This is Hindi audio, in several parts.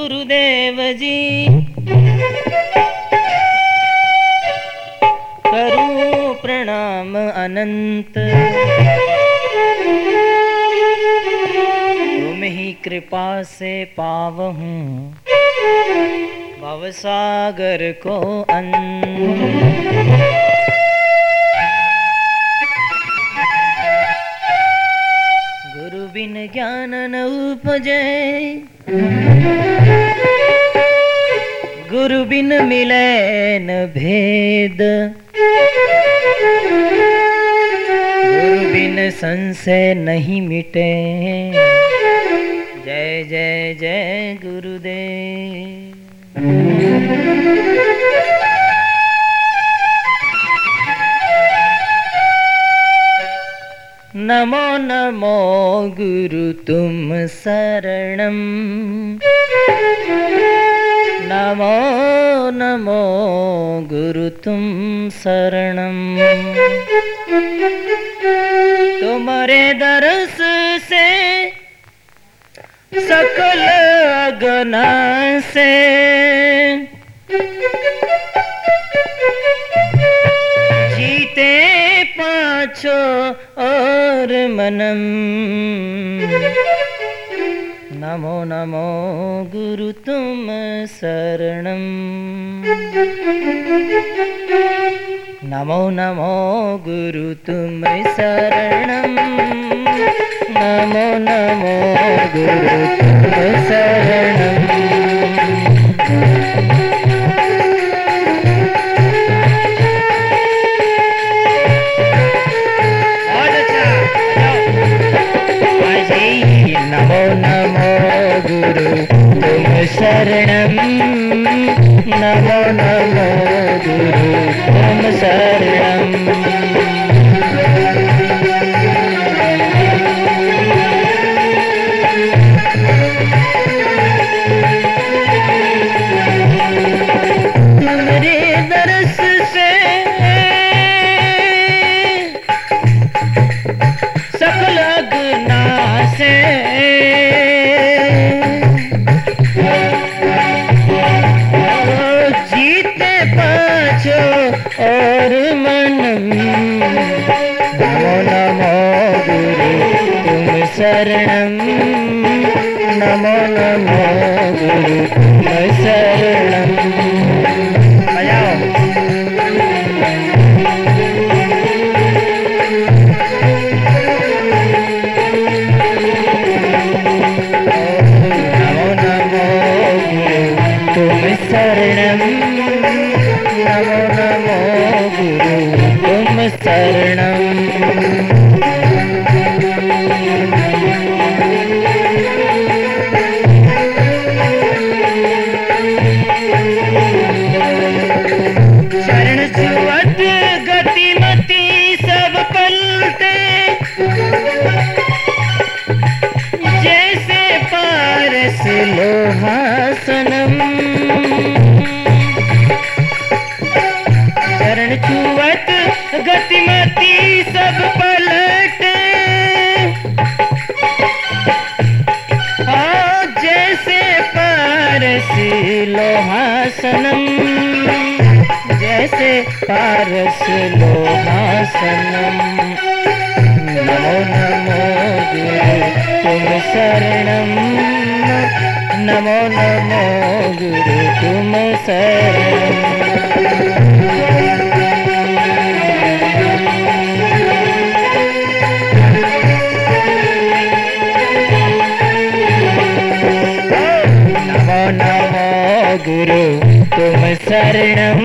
गुरुदेव जी करूँ प्रणाम अनंत। तुम ही कृपा से पावहूं। भवसागर को अंत गुरु बिन ज्ञान न उपजे गुरु बिन मिले न भेद। गुरु बिन संशय नहीं मिटे। जय जय जय गुरुदेव। नमो नमो गुरु तुम शरणम नमो नमो गुरु तुम शरणम तुम्हारे दरस से, सकल अगना से नमो नमो गुरु तुम शरणम। नमो नमो गुरु तुम शरणम। नमो नमो गुरु तुम शरणम तुम शरणम नमो नमो गुरु शरणम। नमो नमो गुरु तुम शरण। नमो नमो गुरु तुम शरणम पारस लोहासनम नमो नमो गुरु तुम शरणम नमो नमो गुरु तुम शरणम गुरु तुम शरण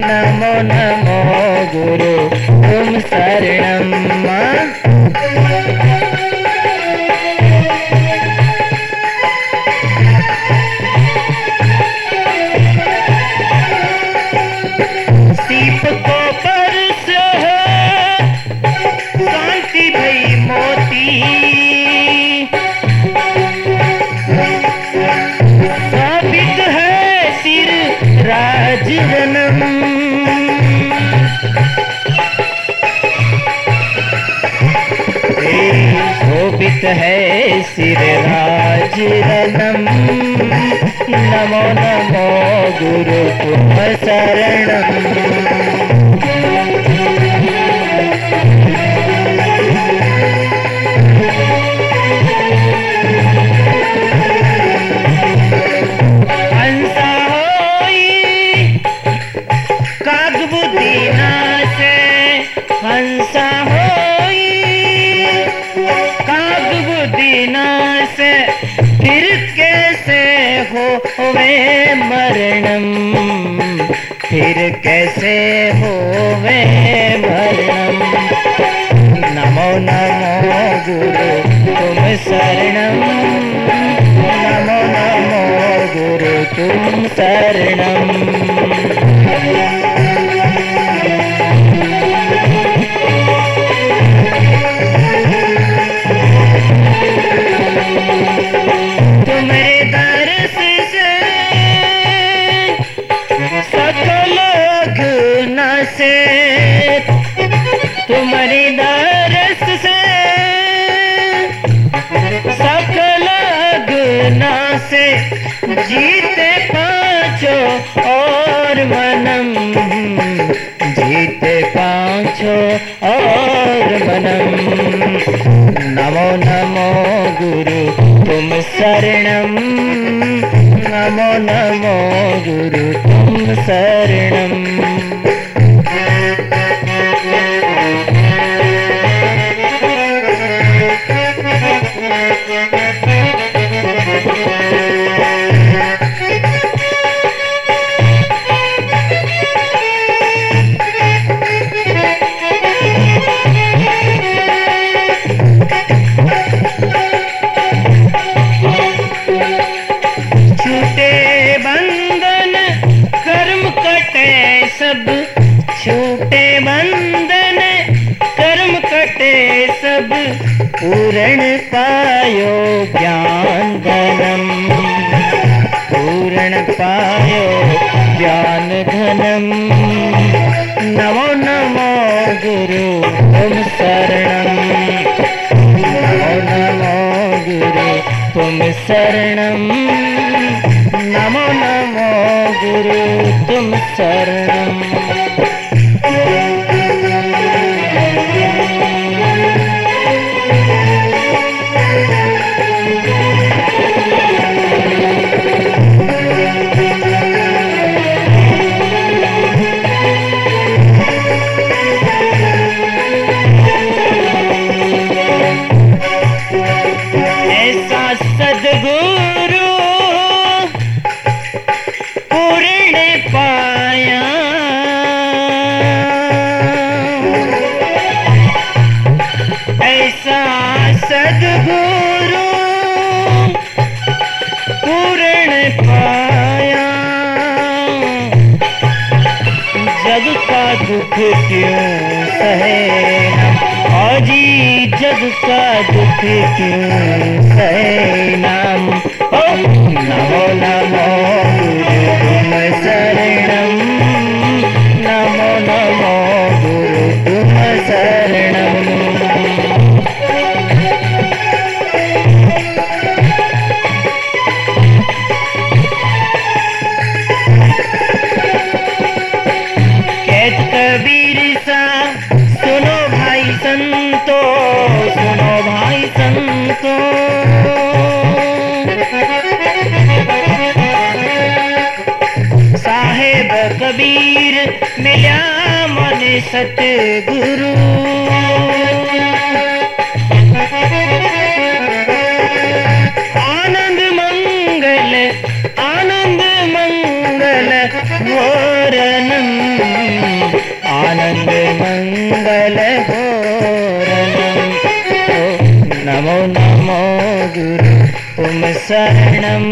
नमो नमो गुरु तुम शरणम। है सिरराज रनम। नमो नमो गुरु शरणम। कैसे हो वे मरणम नमो नमो गुरु तुम शरणम नमो नमो गुरु तुम शरणम जीते पाँचो और मनम। जीते पाँचो और मनम। नमो नमो गुरु, तुम शरणम। नमो नमो गुरु, तुम शरणम। ज्ञान धनम पूर्ण पायो ज्ञान धनम नमो नमो गुरु तुम शरणम नमो नमो गुरु तुम शरणम नमो नमो गुरु तुम शरणम दुख क्यों सहे? आजी जग का दुख क्यों सहे? नाम ओ नमो नमो मन सतगुरु आनंद मंगल आनंद मंगल घोरनम आनंद मंगल घोरनम ओ नमो नमो गुरु तुम शरणम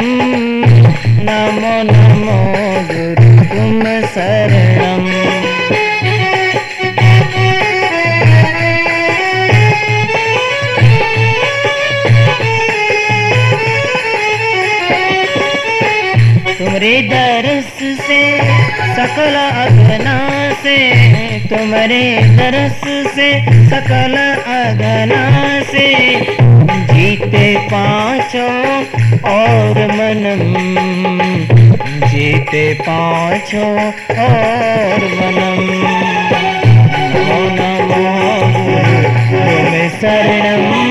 नमो नमो गुरु सकल अगना से तुम्हारे दरस से, सकल अगना से। जीते पाँचों और मनम, जीते पाँचों और मनम। नमो नमो शरणम।